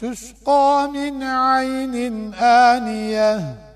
تسقى من عين آنية.